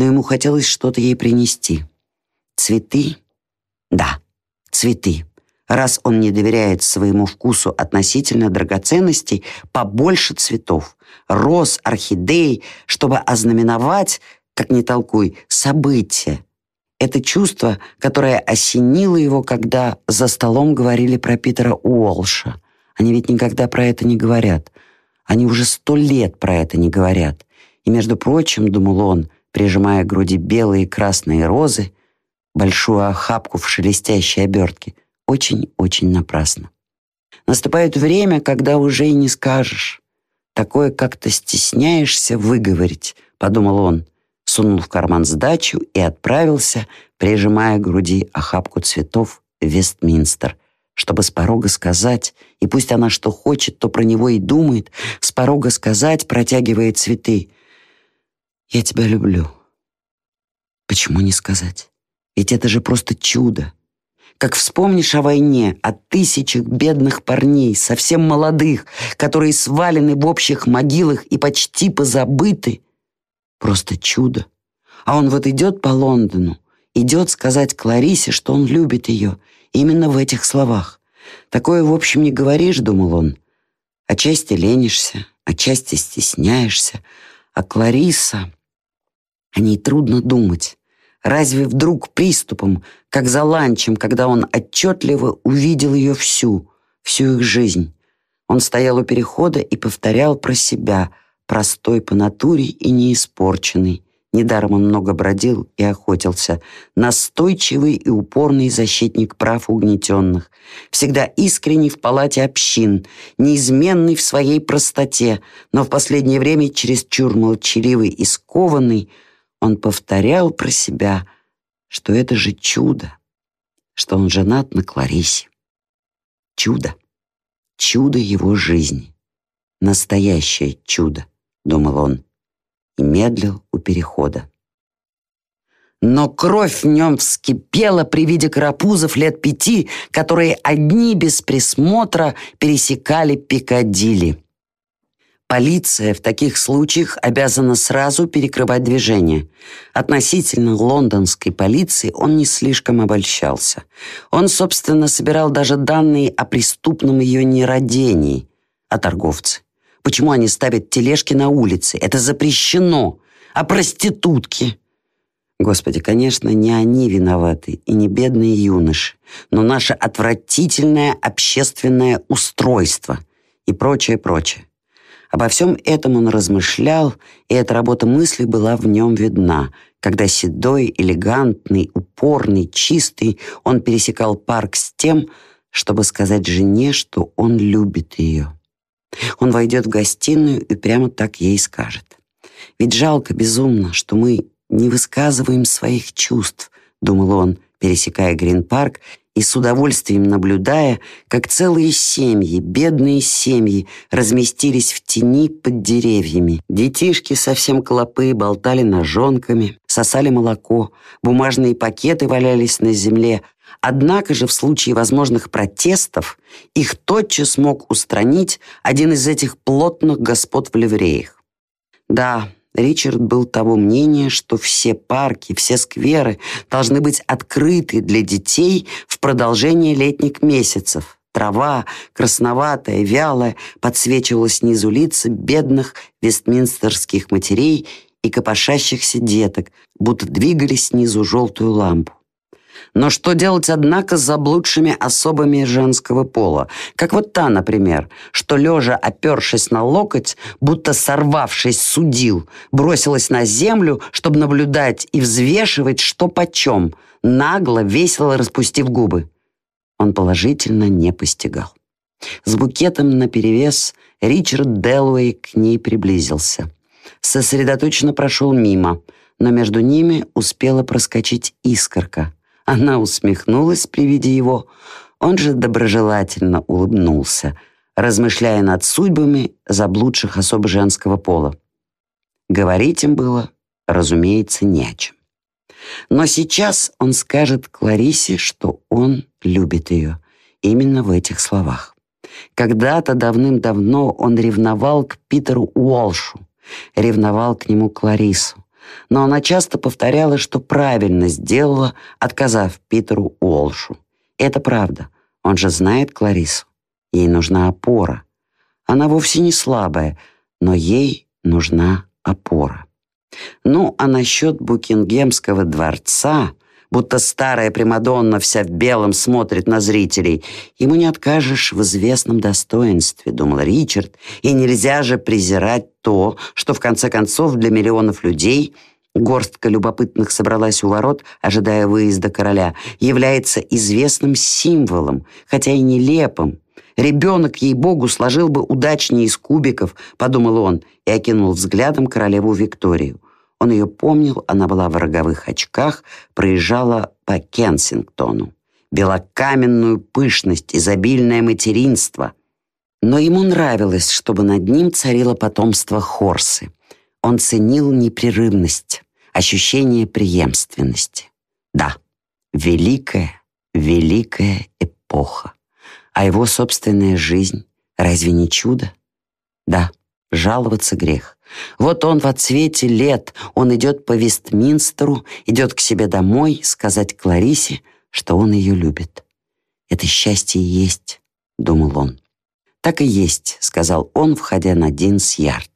но ему хотелось что-то ей принести. Цветы? Да, цветы. Раз он не доверяет своему вкусу относительно драгоценностей, побольше цветов, роз, орхидей, чтобы ознаменовать, как не толкуй, событие. Это чувство, которое осенило его, когда за столом говорили про Питера Уолша. Они ведь никогда про это не говорят. Они уже сто лет про это не говорят. И, между прочим, думал он, прижимая к груди белые и красные розы, большую охапку в шелестящей обертке, очень-очень напрасно. Наступает время, когда уже и не скажешь. Такое как-то стесняешься выговорить, подумал он, сунул в карман сдачу и отправился, прижимая к груди охапку цветов в Вестминстер, чтобы с порога сказать, и пусть она что хочет, то про него и думает, с порога сказать, протягивая цветы. «Я тебя люблю». Почему не сказать? Ведь это же просто чудо. Как вспомнишь о войне, о тысячах бедных парней, совсем молодых, которые свалены в общих могилах и почти позабыты. Просто чудо. А он вот идет по Лондону, идет сказать Кларисе, что он любит ее, именно в этих словах. Такое, в общем, не говоришь, думал он. Отчасти ленишься, отчасти стесняешься. А Клариса... О ней трудно думать. Разве вдруг приступом, как за ланчем, когда он отчетливо увидел ее всю, всю их жизнь? Он стоял у перехода и повторял про себя, простой по натуре и неиспорченный. Недаром он много бродил и охотился. Настойчивый и упорный защитник прав угнетенных. Всегда искренний в палате общин, неизменный в своей простоте, но в последнее время чересчур молчаливый и скованный, он повторял про себя, что это же чудо, что он женат на Кларисе. Чудо. Чудо его жизни. Настоящее чудо, думал он, и медлил у перехода. Но кровь в нем вскипела при виде карапузов лет пяти, которые одни без присмотра пересекали Пикадилли. Полиция в таких случаях обязана сразу перекрывать движение. Относительно лондонской полиции он не слишком обольщался. Он, собственно, собирал даже данные о преступном ее нерадении. А торговцы? Почему они ставят тележки на улице? Это запрещено. А проститутки? Господи, конечно, не они виноваты и не бедные юноши, но наше отвратительное общественное устройство и прочее, прочее. Обо всем этом он размышлял, и эта работа мысли была в нем видна, когда седой, элегантный, упорный, чистый, он пересекал парк с тем, чтобы сказать жене, что он любит ее. Он войдет в гостиную и прямо так ей скажет. «Ведь жалко безумно, что мы не высказываем своих чувств», — думал он, пересекая Грин-парк и с удовольствием наблюдая, как целые семьи, бедные семьи, разместились в тени под деревьями. Детишки совсем клопы болтали ножонками, сосали молоко, бумажные пакеты валялись на земле. Однако же в случае возможных протестов их тотчас мог устранить один из этих плотных господ в ливреях. Да, Ричард был того мнения, что все парки, все скверы должны быть открыты для детей в продолжение летних месяцев. Трава, красноватая, вялая, подсвечивала снизу лица бедных вестминстерских матерей и копошащихся деток, будто двигали снизу желтую лампу. Но что делать, однако, с заблудшими особами женского пола? Как вот та, например, что, лежа опершись на локоть, будто сорвавшись судил, бросилась на землю, чтобы наблюдать и взвешивать, что почем, нагло, весело распустив губы. Он положительно не постигал. С букетом наперевес Ричард Делуэй к ней приблизился. Сосредоточенно прошел мимо, но между ними успела проскочить искорка — она усмехнулась при виде его. Он же доброжелательно улыбнулся, размышляя над судьбами заблудших особ женского пола. Говорить им было, разумеется, не о чем. Но сейчас он скажет Кларисе, что он любит ее. Именно в этих словах. Когда-то давным-давно он ревновал к Питеру Уолшу, ревновал к нему Кларису. Но она часто повторяла, что правильно сделала, отказав Питеру Уолшу. Это правда. Он же знает Кларису. Ей нужна опора. Она вовсе не слабая, но ей нужна опора. Ну, а насчет Букингемского дворца, будто старая Примадонна вся в белом смотрит на зрителей, ему не откажешь в известном достоинстве, думал Ричард, и нельзя же презирать то, что в конце концов для миллионов людей горстка любопытных собралась у ворот, ожидая выезда короля, является известным символом, хотя и нелепым, Ребенок, ей-богу, сложил бы удачнее из кубиков, подумал он и окинул взглядом королеву Викторию. Он ее помнил, она была в роговых очках, проезжала по Кенсингтону. Белокаменную пышность, изобильное материнство. Но ему нравилось, чтобы над ним царило потомство Хорсы. Он ценил непрерывность, ощущение преемственности. Да, великая, великая эпоха. А его собственная жизнь разве не чудо? Да, жаловаться грех. Вот он в отсвете лет, он идет по Вестминстеру, идет к себе домой сказать Кларисе, что он ее любит. Это счастье есть, думал он. Так и есть, сказал он, входя на Динс-Ярд.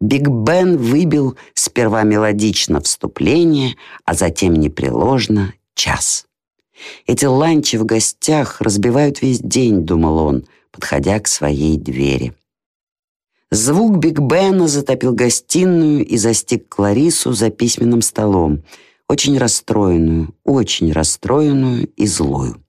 Биг Бен выбил сперва мелодично вступление, а затем непреложно час. Эти ланчи в гостях разбивают весь день, думал он, подходя к своей двери. Звук Биг Бена затопил гостиную и застиг Кларису за письменным столом, очень расстроенную, очень расстроенную и злую.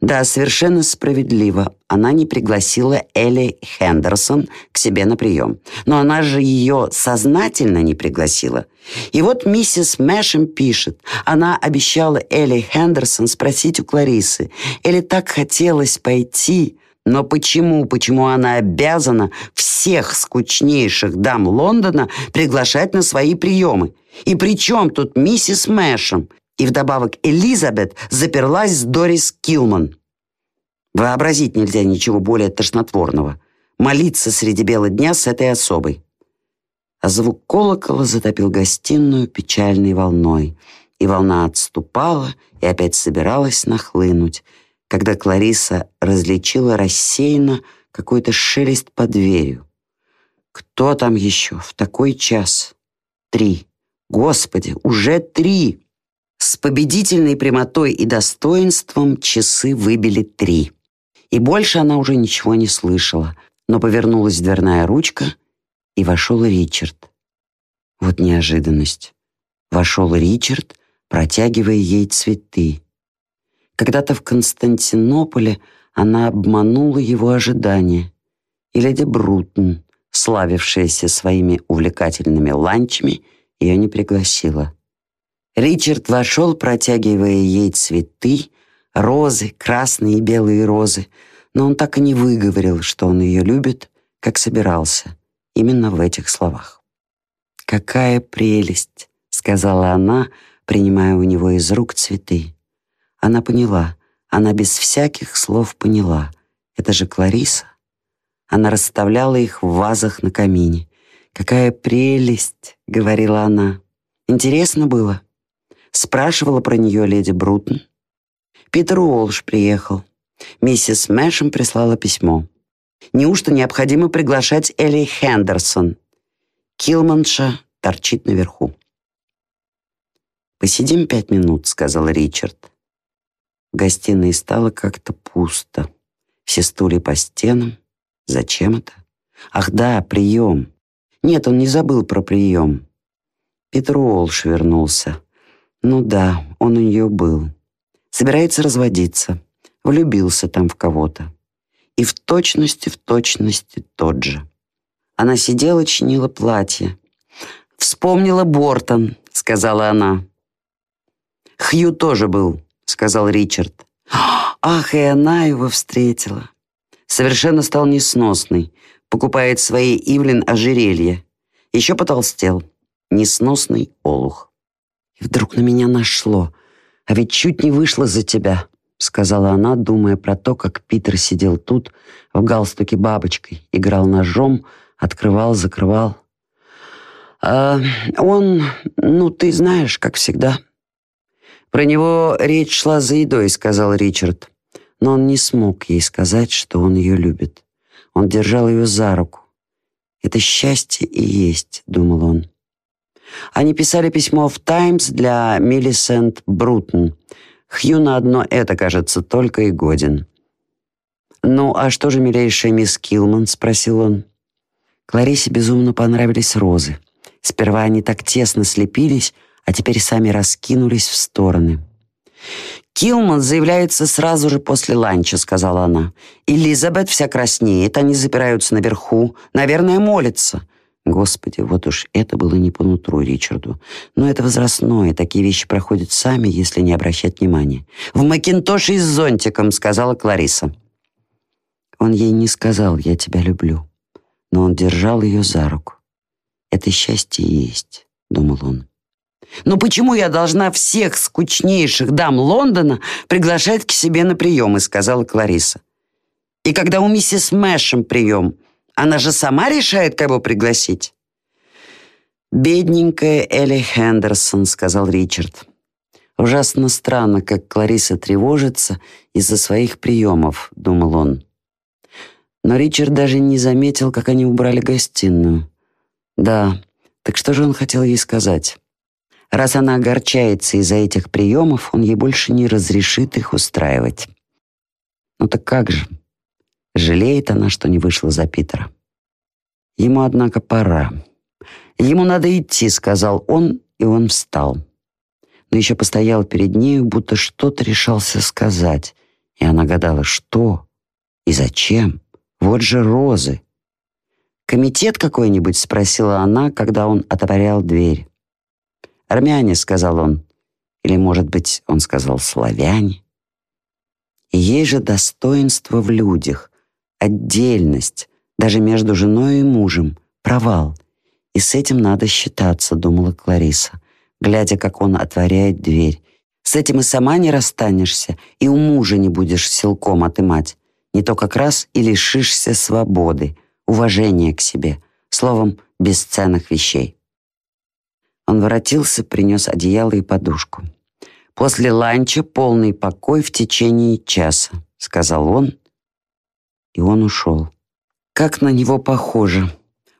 Да, совершенно справедливо. Она не пригласила Элли Хендерсон к себе на прием. Но она же ее сознательно не пригласила. И вот миссис Мэшем пишет. Она обещала Элли Хендерсон спросить у Кларисы. Элли так хотелось пойти, но почему, почему она обязана всех скучнейших дам Лондона приглашать на свои приемы? И при чем тут миссис Мэшем? И вдобавок Элизабет заперлась с Дорис Килман. Вообразить нельзя ничего более тошнотворного. Молиться среди бела дня с этой особой. А звук колокола затопил гостиную печальной волной. И волна отступала и опять собиралась нахлынуть, когда Клариса различила рассеянно какой-то шелест под дверью. Кто там еще в такой час? Три. Господи, уже три! С победительной прямотой и достоинством часы выбили три. И больше она уже ничего не слышала, но повернулась дверная ручка, и вошел Ричард. Вот неожиданность. Вошел Ричард, протягивая ей цветы. Когда-то в Константинополе она обманула его ожидания. И леди Брутон, славившаяся своими увлекательными ланчами, ее не пригласила. Ричард вошел, протягивая ей цветы, розы, красные и белые розы, но он так и не выговорил, что он ее любит, как собирался, именно в этих словах. «Какая прелесть!» — сказала она, принимая у него из рук цветы. Она поняла, она без всяких слов поняла. Это же Клариса. Она расставляла их в вазах на камине. «Какая прелесть!» — говорила она. «Интересно было?» Спрашивала про нее леди Брутон. Питер Уолш приехал. Миссис Мэшем прислала письмо. Неужто необходимо приглашать Элли Хендерсон? Килманша торчит наверху. «Посидим пять минут», — сказал Ричард. В гостиной стало как-то пусто. Все стулья по стенам. Зачем это? Ах да, прием. Нет, он не забыл про прием. Питер Уолш вернулся. Ну да, он у нее был. Собирается разводиться. Влюбился там в кого-то. И в точности, в точности тот же. Она сидела, чинила платье. «Вспомнила Бортон», — сказала она. «Хью тоже был», — сказал Ричард. «Ах, и она его встретила». Совершенно стал несносный. Покупает своей Ивлин ожерелье. Еще потолстел. Несносный олух. И вдруг на меня нашло. А ведь чуть не вышло за тебя, сказала она, думая про то, как Питер сидел тут, в галстуке бабочкой, играл ножом, открывал, закрывал. А, он, ну, ты знаешь, как всегда. Про него речь шла за едой, сказал Ричард. Но он не смог ей сказать, что он ее любит. Он держал ее за руку. «Это счастье и есть», — думал он. Они писали письмо в «Таймс» для Миллисент Брутон. Хью на одно это, кажется, только и годен. «Ну, а что же, милейшая мисс Килман?» — спросил он. Кларисе безумно понравились розы. Сперва они так тесно слепились, а теперь сами раскинулись в стороны. «Килман заявляется сразу же после ланча», — сказала она. «Элизабет вся краснеет, они запираются наверху. Наверное, молятся». Господи, вот уж это было не по нутру Ричарду. Но это возрастное, такие вещи проходят сами, если не обращать внимания. «В Макинтоше и с зонтиком», — сказала Клариса. Он ей не сказал «я тебя люблю», но он держал ее за руку. «Это счастье есть», — думал он. «Но почему я должна всех скучнейших дам Лондона приглашать к себе на приемы?» — сказала Клариса. «И когда у миссис Мэшем прием, она же сама решает, кого пригласить?» «Бедненькая Элли Хендерсон», — сказал Ричард. «Ужасно странно, как Клариса тревожится из-за своих приемов», — думал он. Но Ричард даже не заметил, как они убрали гостиную. Да, так что же он хотел ей сказать? Раз она огорчается из-за этих приемов, он ей больше не разрешит их устраивать. Ну так как же? Жалеет она, что не вышла за Питера. Ему, однако, пора. Ему надо идти, сказал он, и он встал. Но еще постоял перед нею, будто что-то решался сказать. И она гадала, что и зачем. Вот же розы. «Комитет какой-нибудь?» — спросила она, когда он отворял дверь. «Армяне», — сказал он. Или, может быть, он сказал «славяне». И есть же достоинство в людях, отдельность, даже между женой и мужем, провал. И с этим надо считаться, думала Клариса, глядя, как он отворяет дверь. С этим и сама не расстанешься, и у мужа не будешь силком отымать. Не то как раз и лишишься свободы — уважение к себе, словом, бесценных вещей. Он воротился, принес одеяло и подушку. «После ланча полный покой в течение часа», — сказал он, и он ушел. Как на него похоже.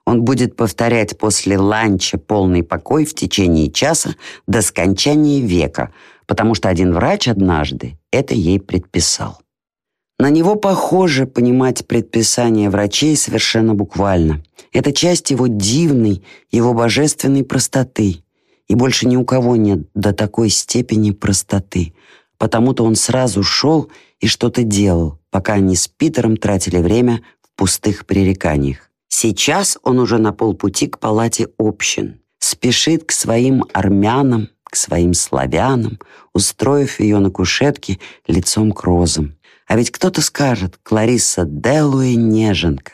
Он будет повторять после ланча полный покой в течение часа до скончания века, потому что один врач однажды это ей предписал. На него похоже понимать предписания врачей совершенно буквально. Это часть его дивной, его божественной простоты. И больше ни у кого нет до такой степени простоты. Потому-то он сразу шел и что-то делал, пока они с Питером тратили время в пустых пререканиях. Сейчас он уже на полпути к палате общин. Спешит к своим армянам, к своим славянам, устроив ее на кушетке лицом к розам. А ведь кто-то скажет, Клариса Делуэ неженка.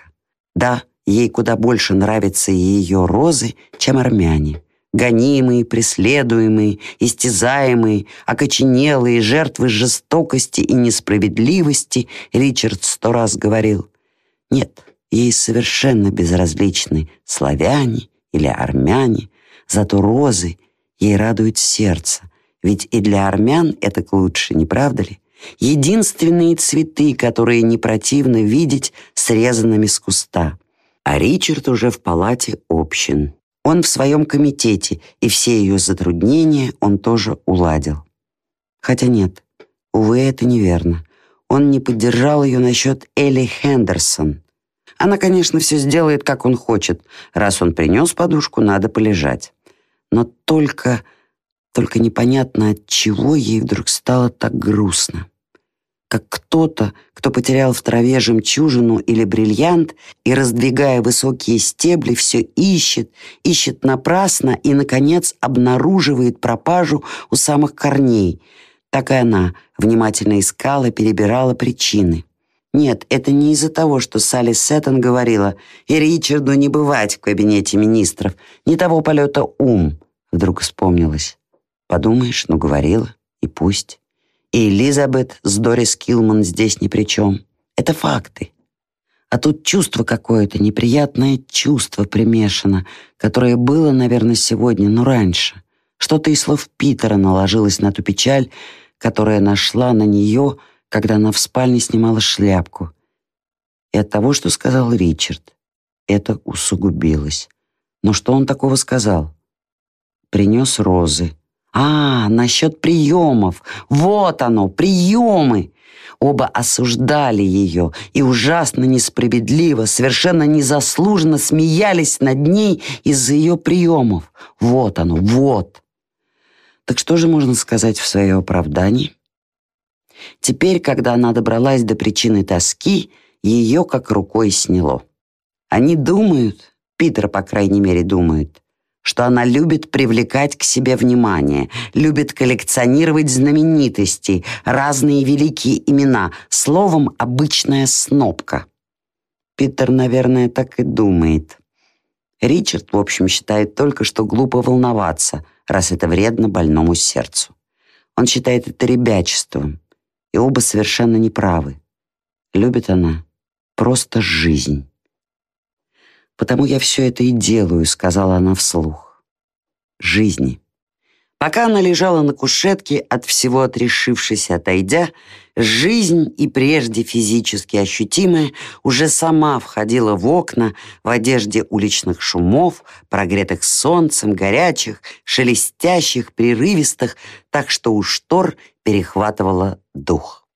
Да, ей куда больше нравятся ее розы, чем армяне. Гонимые, преследуемые, истязаемые, окоченелые жертвы жестокости и несправедливости, Ричард сто раз говорил. Нет, ей совершенно безразличны славяне или армяне, зато розы ей радуют сердце, ведь и для армян это к лучше, не правда ли? единственные цветы, которые не противно видеть срезанными с куста. А Ричард уже в палате общин. Он в своем комитете, и все ее затруднения он тоже уладил. Хотя нет, увы, это неверно. Он не поддержал ее насчет Элли Хендерсон. Она, конечно, все сделает, как он хочет. Раз он принес подушку, надо полежать. Но только, только непонятно, от чего ей вдруг стало так грустно как кто-то, кто потерял в траве жемчужину или бриллиант и, раздвигая высокие стебли, все ищет, ищет напрасно и, наконец, обнаруживает пропажу у самых корней. Так и она внимательно искала, перебирала причины. Нет, это не из-за того, что Салли Сеттон говорила, и Ричарду не бывать в кабинете министров, не того полета ум, вдруг вспомнилось. Подумаешь, ну говорила, и пусть. И Элизабет с Дорис Килман здесь ни при чем. Это факты. А тут чувство какое-то, неприятное чувство примешано, которое было, наверное, сегодня, но раньше. Что-то из слов Питера наложилось на ту печаль, которая нашла на нее, когда она в спальне снимала шляпку. И от того, что сказал Ричард, это усугубилось. Но что он такого сказал? Принес розы. А, насчет приемов. Вот оно, приемы. Оба осуждали ее и ужасно несправедливо, совершенно незаслуженно смеялись над ней из-за ее приемов. Вот оно, вот. Так что же можно сказать в свое оправдание? Теперь, когда она добралась до причины тоски, ее как рукой сняло. Они думают, Питер, по крайней мере, думает, что она любит привлекать к себе внимание, любит коллекционировать знаменитости, разные великие имена, словом, обычная снопка. Питер, наверное, так и думает. Ричард, в общем, считает только, что глупо волноваться, раз это вредно больному сердцу. Он считает это ребячеством, и оба совершенно неправы. Любит она просто жизнь. «Потому я все это и делаю», — сказала она вслух. «Жизни». Пока она лежала на кушетке, от всего отрешившись отойдя, жизнь и прежде физически ощутимая уже сама входила в окна в одежде уличных шумов, прогретых солнцем, горячих, шелестящих, прерывистых, так что у штор перехватывала дух.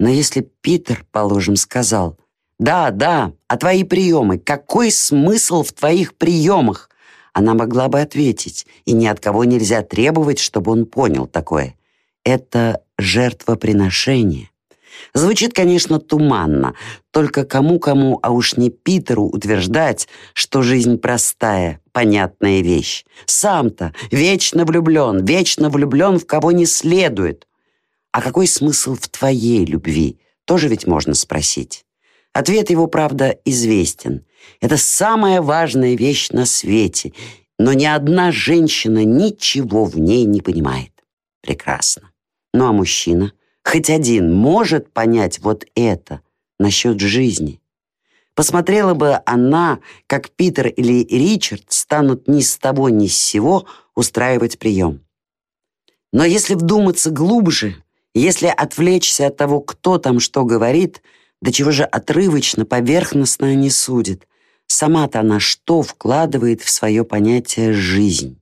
Но если Питер, положим, сказал «Да, да, а твои приемы, какой смысл в твоих приемах?» Она могла бы ответить, и ни от кого нельзя требовать, чтобы он понял такое. Это жертвоприношение. Звучит, конечно, туманно, только кому-кому, а уж не Питеру утверждать, что жизнь простая, понятная вещь. Сам-то вечно влюблен, вечно влюблен в кого не следует. А какой смысл в твоей любви? Тоже ведь можно спросить. Ответ его, правда, известен. Это самая важная вещь на свете, но ни одна женщина ничего в ней не понимает. Прекрасно. Ну а мужчина, хоть один, может понять вот это насчет жизни. Посмотрела бы она, как Питер или Ричард станут ни с того ни с сего устраивать прием. Но если вдуматься глубже, если отвлечься от того, кто там что говорит, до чего же отрывочно, поверхностно они судят, сама-то она что вкладывает в свое понятие «жизнь».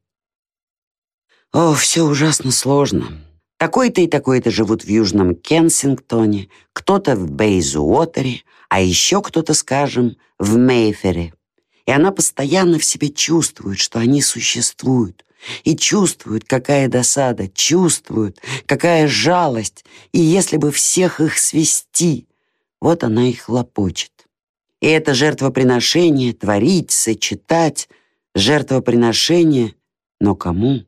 О, все ужасно сложно. Такой-то и такой-то живут в Южном Кенсингтоне, кто-то в Бейзуотере, а еще кто-то, скажем, в Мейфере. И она постоянно в себе чувствует, что они существуют, и чувствуют, какая досада, чувствуют, какая жалость, и если бы всех их свести, вот она и хлопочет. И это жертвоприношение, творить, сочетать, жертвоприношение, но кому?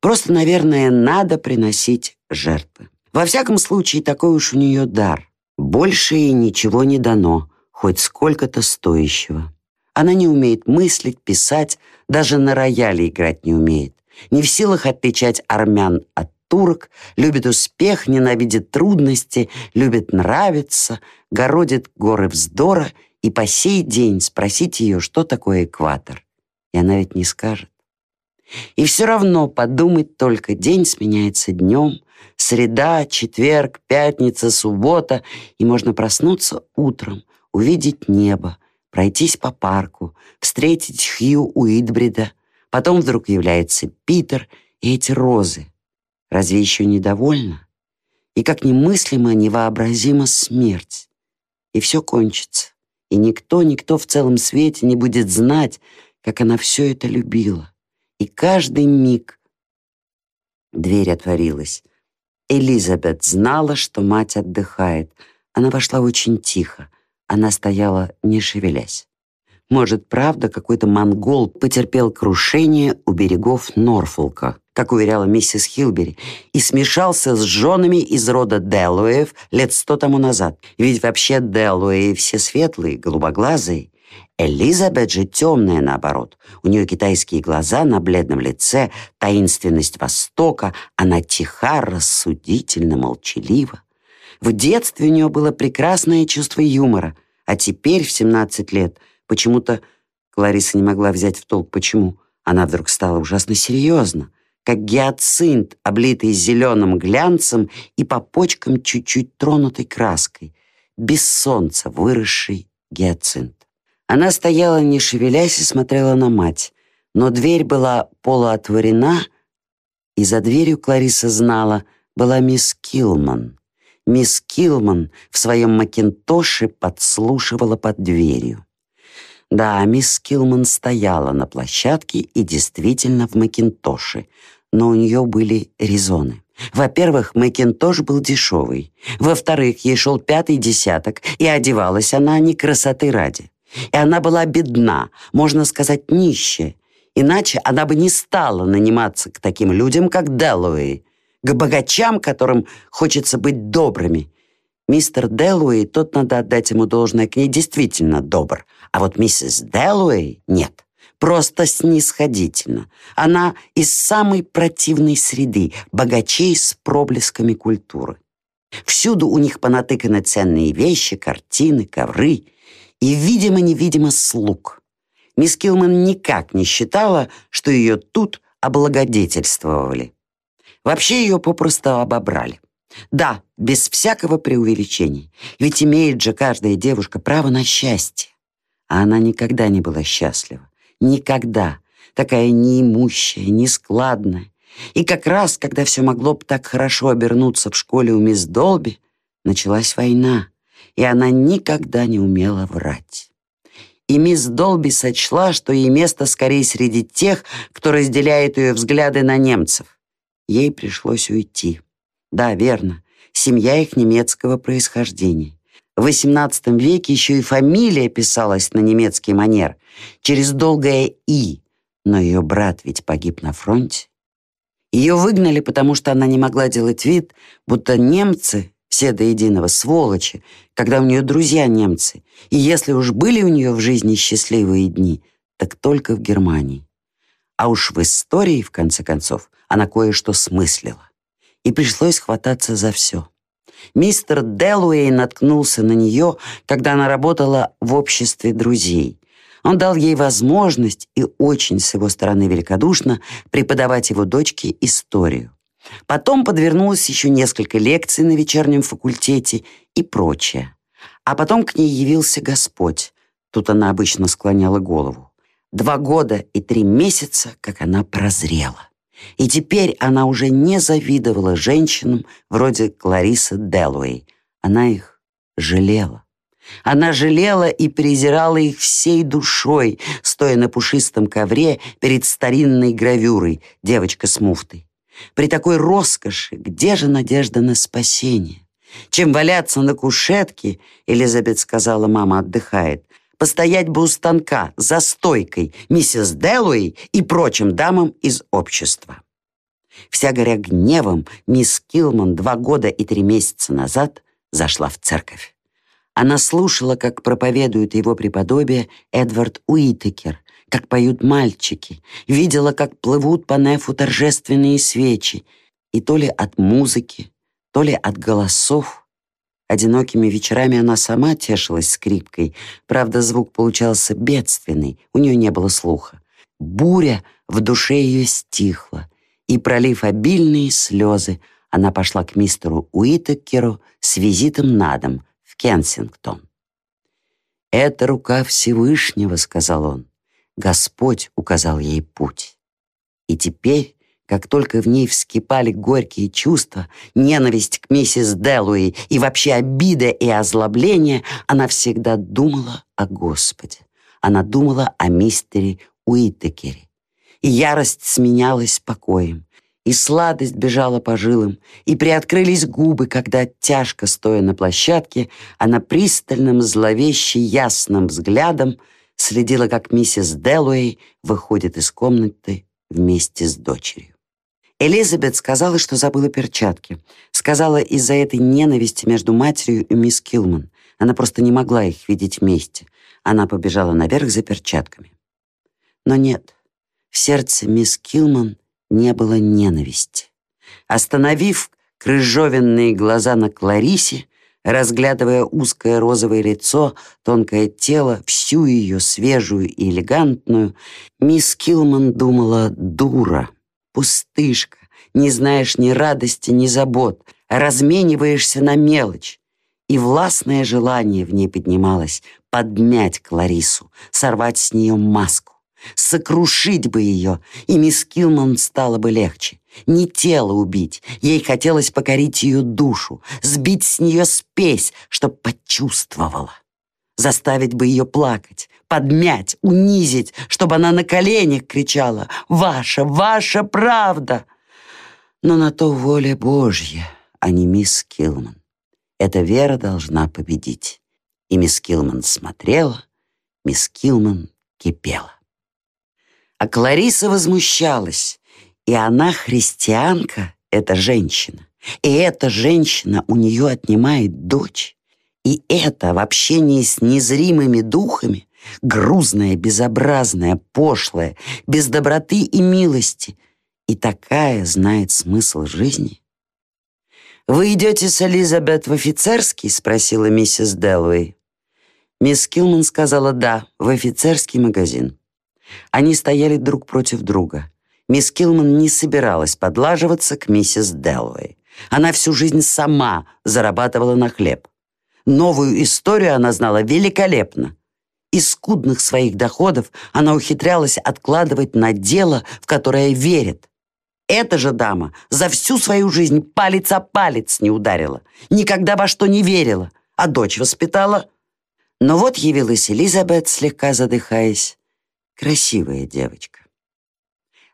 Просто, наверное, надо приносить жертвы. Во всяком случае, такой уж у нее дар. Больше ей ничего не дано, хоть сколько-то стоящего. Она не умеет мыслить, писать, даже на рояле играть не умеет. Не в силах отличать армян от турок, любит успех, ненавидит трудности, любит нравиться, городит горы вздора, и по сей день спросить ее, что такое экватор. И она ведь не скажет. И все равно подумать только, день сменяется днем, среда, четверг, пятница, суббота, и можно проснуться утром, увидеть небо, пройтись по парку, встретить Хью Уитбрида. Потом вдруг является Питер и эти розы. Разве еще недовольна? И как немыслимо, невообразима смерть. И все кончится. И никто, никто в целом свете не будет знать, как она все это любила. И каждый миг дверь отворилась. Элизабет знала, что мать отдыхает. Она вошла очень тихо. Она стояла, не шевелясь. Может, правда, какой-то монгол потерпел крушение у берегов Норфолка, как уверяла миссис Хилбери, и смешался с женами из рода Делуэев лет сто тому назад. Ведь вообще Делуэи все светлые, голубоглазые. Элизабет же темная, наоборот. У нее китайские глаза на бледном лице, таинственность Востока, она тиха, рассудительно, молчалива. В детстве у нее было прекрасное чувство юмора. А теперь, в 17 лет, почему-то Клариса не могла взять в толк, почему. Она вдруг стала ужасно серьезна, как гиацинт, облитый зеленым глянцем и по почкам чуть-чуть тронутой краской, без солнца выросший гиацинт. Она стояла, не шевелясь, и смотрела на мать, но дверь была полуотворена, и за дверью Клариса знала, была мисс Килман. Мисс Килман в своем макинтоше подслушивала под дверью. Да, мисс Килман стояла на площадке и действительно в макинтоше, но у нее были резоны. Во-первых, макинтош был дешевый. Во-вторых, ей шел пятый десяток, и одевалась она не красоты ради. И она была бедна, можно сказать, нищая. Иначе она бы не стала наниматься к таким людям, как Дэллоуэй, к богачам, которым хочется быть добрыми. Мистер Дэллоуэй, тот надо отдать ему должное, к ней действительно добр. А вот миссис Дэллоуэй нет. Просто снисходительно. Она из самой противной среды, богачей с проблесками культуры. Всюду у них понатыканы ценные вещи, картины, ковры и, видимо-невидимо, слуг. Мисс Килман никак не считала, что ее тут облагодетельствовали. Вообще ее попросту обобрали. Да, без всякого преувеличения. Ведь имеет же каждая девушка право на счастье. А она никогда не была счастлива. Никогда. Такая неимущая, нескладная. И как раз, когда все могло бы так хорошо обернуться в школе у мисс Долби, началась война, и она никогда не умела врать. И мисс Долби сочла, что ей место скорее среди тех, кто разделяет ее взгляды на немцев. Ей пришлось уйти. Да, верно, семья их немецкого происхождения. В XVIII веке еще и фамилия писалась на немецкий манер, через долгое «и», но ее брат ведь погиб на фронте. Ее выгнали, потому что она не могла делать вид, будто немцы, все до единого, сволочи, когда у нее друзья немцы, и если уж были у нее в жизни счастливые дни, так только в Германии. А уж в истории, в конце концов, она кое-что смыслила. И пришлось хвататься за все. Мистер Делуэй наткнулся на нее, когда она работала в обществе друзей. Он дал ей возможность, и очень с его стороны великодушно, преподавать его дочке историю. Потом подвернулось еще несколько лекций на вечернем факультете и прочее. А потом к ней явился Господь. Тут она обычно склоняла голову. Два года и три месяца, как она прозрела. И теперь она уже не завидовала женщинам вроде Кларисы Делуэй. Она их жалела. Она жалела и презирала их всей душой, стоя на пушистом ковре перед старинной гравюрой «Девочка с муфтой». При такой роскоши где же надежда на спасение? Чем валяться на кушетке, Элизабет сказала, мама отдыхает, постоять бы у станка за стойкой миссис Делуэй и прочим дамам из общества. Вся горя гневом, мисс Килман два года и три месяца назад зашла в церковь. Она слушала, как проповедует его преподобие Эдвард Уитекер, как поют мальчики, видела, как плывут по нефу торжественные свечи, и то ли от музыки, то ли от голосов Одинокими вечерами она сама тешилась скрипкой. Правда, звук получался бедственный, у нее не было слуха. Буря в душе ее стихла, и, пролив обильные слезы, она пошла к мистеру Уитекеру с визитом на дом в Кенсингтон. «Это рука Всевышнего», — сказал он. Господь указал ей путь. И теперь как только в ней вскипали горькие чувства, ненависть к миссис Делуи и вообще обида и озлобление, она всегда думала о Господе. Она думала о мистере Уитекере. И ярость сменялась покоем, и сладость бежала по жилам, и приоткрылись губы, когда, тяжко стоя на площадке, она пристальным, зловеще ясным взглядом следила, как миссис Делуэй выходит из комнаты вместе с дочерью. Элизабет сказала, что забыла перчатки. Сказала из-за этой ненависти между матерью и мисс Килман. Она просто не могла их видеть вместе. Она побежала наверх за перчатками. Но нет, в сердце мисс Килман не было ненависти. Остановив крыжовенные глаза на Кларисе, Разглядывая узкое розовое лицо, тонкое тело, всю ее свежую и элегантную, мисс Килман думала «дура, пустышка, не знаешь ни радости, ни забот, размениваешься на мелочь». И властное желание в ней поднималось подмять Кларису, сорвать с нее маску, сокрушить бы ее, и мисс Килман стало бы легче. Не тело убить, ей хотелось покорить ее душу, сбить с нее спесь, чтоб почувствовала. Заставить бы ее плакать, подмять, унизить, чтобы она на коленях кричала «Ваша, ваша правда!» Но на то воля Божья, а не мисс Килман. Эта вера должна победить. И мисс Килман смотрела, мисс Килман кипела. А Клариса возмущалась. И она христианка, эта женщина. И эта женщина у нее отнимает дочь. И это в общении с незримыми духами, грузная, безобразная, пошлая, без доброты и милости, и такая знает смысл жизни. «Вы идете с Элизабет в офицерский?» — спросила миссис Делвей. Мисс Килман сказала «да», в офицерский магазин. Они стояли друг против друга. Мисс Килман не собиралась подлаживаться к миссис Делвей. Она всю жизнь сама зарабатывала на хлеб. Новую историю она знала великолепно. Из скудных своих доходов она ухитрялась откладывать на дело, в которое верит. Эта же дама за всю свою жизнь палец о палец не ударила, никогда во что не верила, а дочь воспитала. Но вот явилась Элизабет, слегка задыхаясь. Красивая девочка.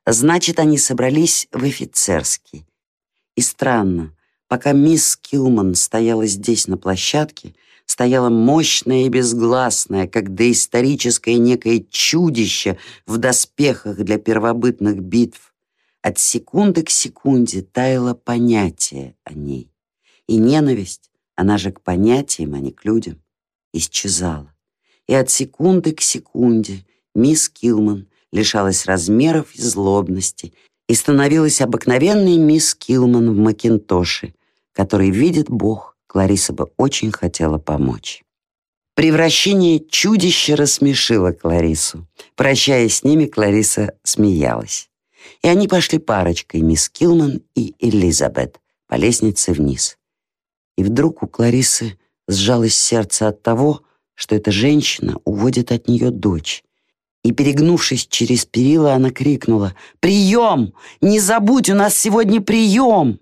Значит, они собрались в офицерский. И странно, пока мисс Килман стояла здесь на площадке, стояла мощная и безгласная, как доисторическое некое чудище в доспехах для первобытных битв. От секунды к секунде таяло понятие о ней. И ненависть, она же к понятиям, а не к людям, исчезала. И от секунды к секунде мисс Килман лишалась размеров и злобности и становилась обыкновенной мисс Килман в Макинтоше, который видит Бог, Клариса бы очень хотела помочь. Превращение чудища рассмешило Кларису. Прощаясь с ними, Клариса смеялась. И они пошли парочкой, мисс Килман и Элизабет, по лестнице вниз. И вдруг у Кларисы сжалось сердце от того, что эта женщина уводит от нее дочь, и, перегнувшись через перила, она крикнула «Прием! Не забудь, у нас сегодня прием!»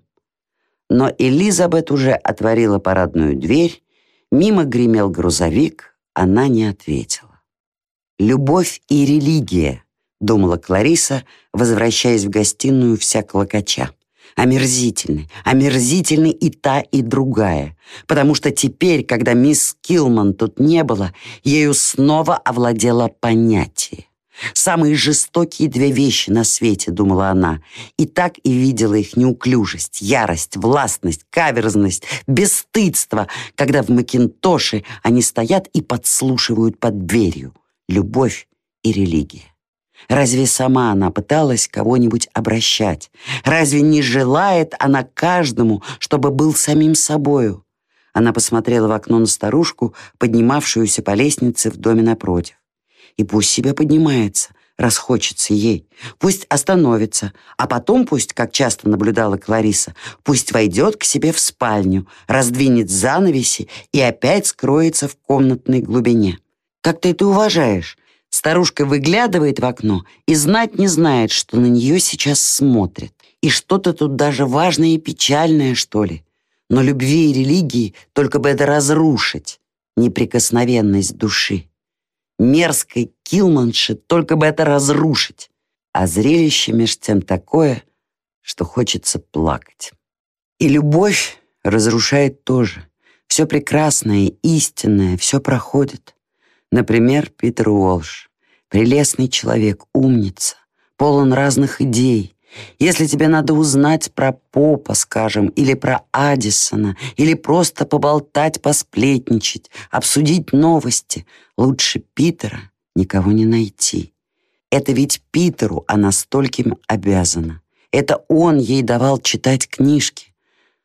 Но Элизабет уже отворила парадную дверь, мимо гремел грузовик, она не ответила. «Любовь и религия», — думала Клариса, возвращаясь в гостиную вся клокоча. Омерзительны, омерзительны и та, и другая, потому что теперь, когда мисс Килман тут не было, ею снова овладело понятие. Самые жестокие две вещи на свете, думала она, и так и видела их неуклюжесть, ярость, властность, каверзность, бесстыдство, когда в Макинтоше они стоят и подслушивают под дверью. Любовь и религия. Разве сама она пыталась кого-нибудь обращать? Разве не желает она каждому, чтобы был самим собою? Она посмотрела в окно на старушку, поднимавшуюся по лестнице в доме напротив. И пусть себе поднимается, расхочется ей. Пусть остановится, а потом пусть, как часто наблюдала Клариса, пусть войдет к себе в спальню, раздвинет занавеси и опять скроется в комнатной глубине. Как ты это уважаешь? Старушка выглядывает в окно и знать не знает, что на нее сейчас смотрят. И что-то тут даже важное и печальное, что ли. Но любви и религии только бы это разрушить, неприкосновенность души. Мерзкой килманши только бы это разрушить. А зрелище меж тем такое, что хочется плакать. И любовь разрушает тоже. Все прекрасное, истинное, все проходит. Например, Питер Уолш. Прелестный человек, умница, полон разных идей. Если тебе надо узнать про Попа, скажем, или про Аддисона, или просто поболтать, посплетничать, обсудить новости, лучше Питера никого не найти. Это ведь Питеру она стольким обязана. Это он ей давал читать книжки.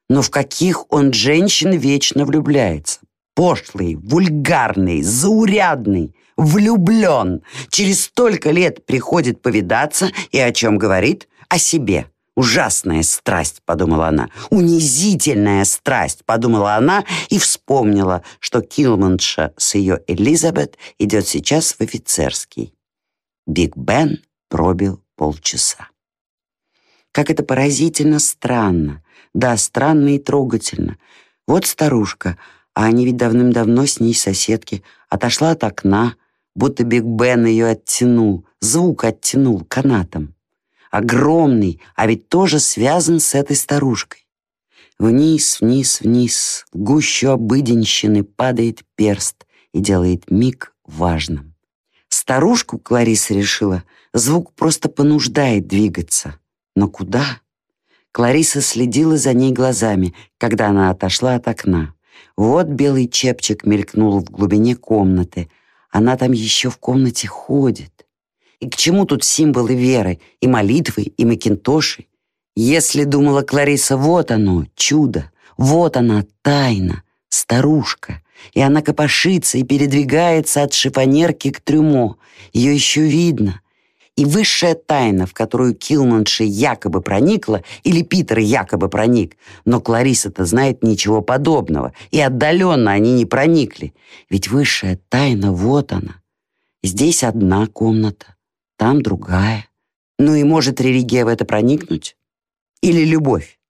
Но в каких он женщин вечно влюбляется? Пошлый, вульгарный, заурядный, влюблен. Через столько лет приходит повидаться и о чем говорит? О себе. «Ужасная страсть», — подумала она. «Унизительная страсть», — подумала она и вспомнила, что Килманша с ее Элизабет идет сейчас в офицерский. Биг Бен пробил полчаса. Как это поразительно странно. Да, странно и трогательно. Вот старушка, а они ведь давным-давно с ней соседки, отошла от окна, будто Биг Бен ее оттянул, звук оттянул канатом огромный, а ведь тоже связан с этой старушкой. Вниз, вниз, вниз, в гущу обыденщины падает перст и делает миг важным. Старушку, Клариса решила, звук просто понуждает двигаться. Но куда? Клариса следила за ней глазами, когда она отошла от окна. Вот белый чепчик мелькнул в глубине комнаты. Она там еще в комнате ходит. И к чему тут символы веры, и молитвы, и макинтоши? Если, думала Клариса, вот оно, чудо, вот она, тайна, старушка, и она копошится и передвигается от шифонерки к трюмо, ее еще видно. И высшая тайна, в которую Килманши якобы проникла, или Питер якобы проник, но Клариса-то знает ничего подобного, и отдаленно они не проникли. Ведь высшая тайна, вот она. Здесь одна комната, там другая. Ну и может религия в это проникнуть? Или любовь?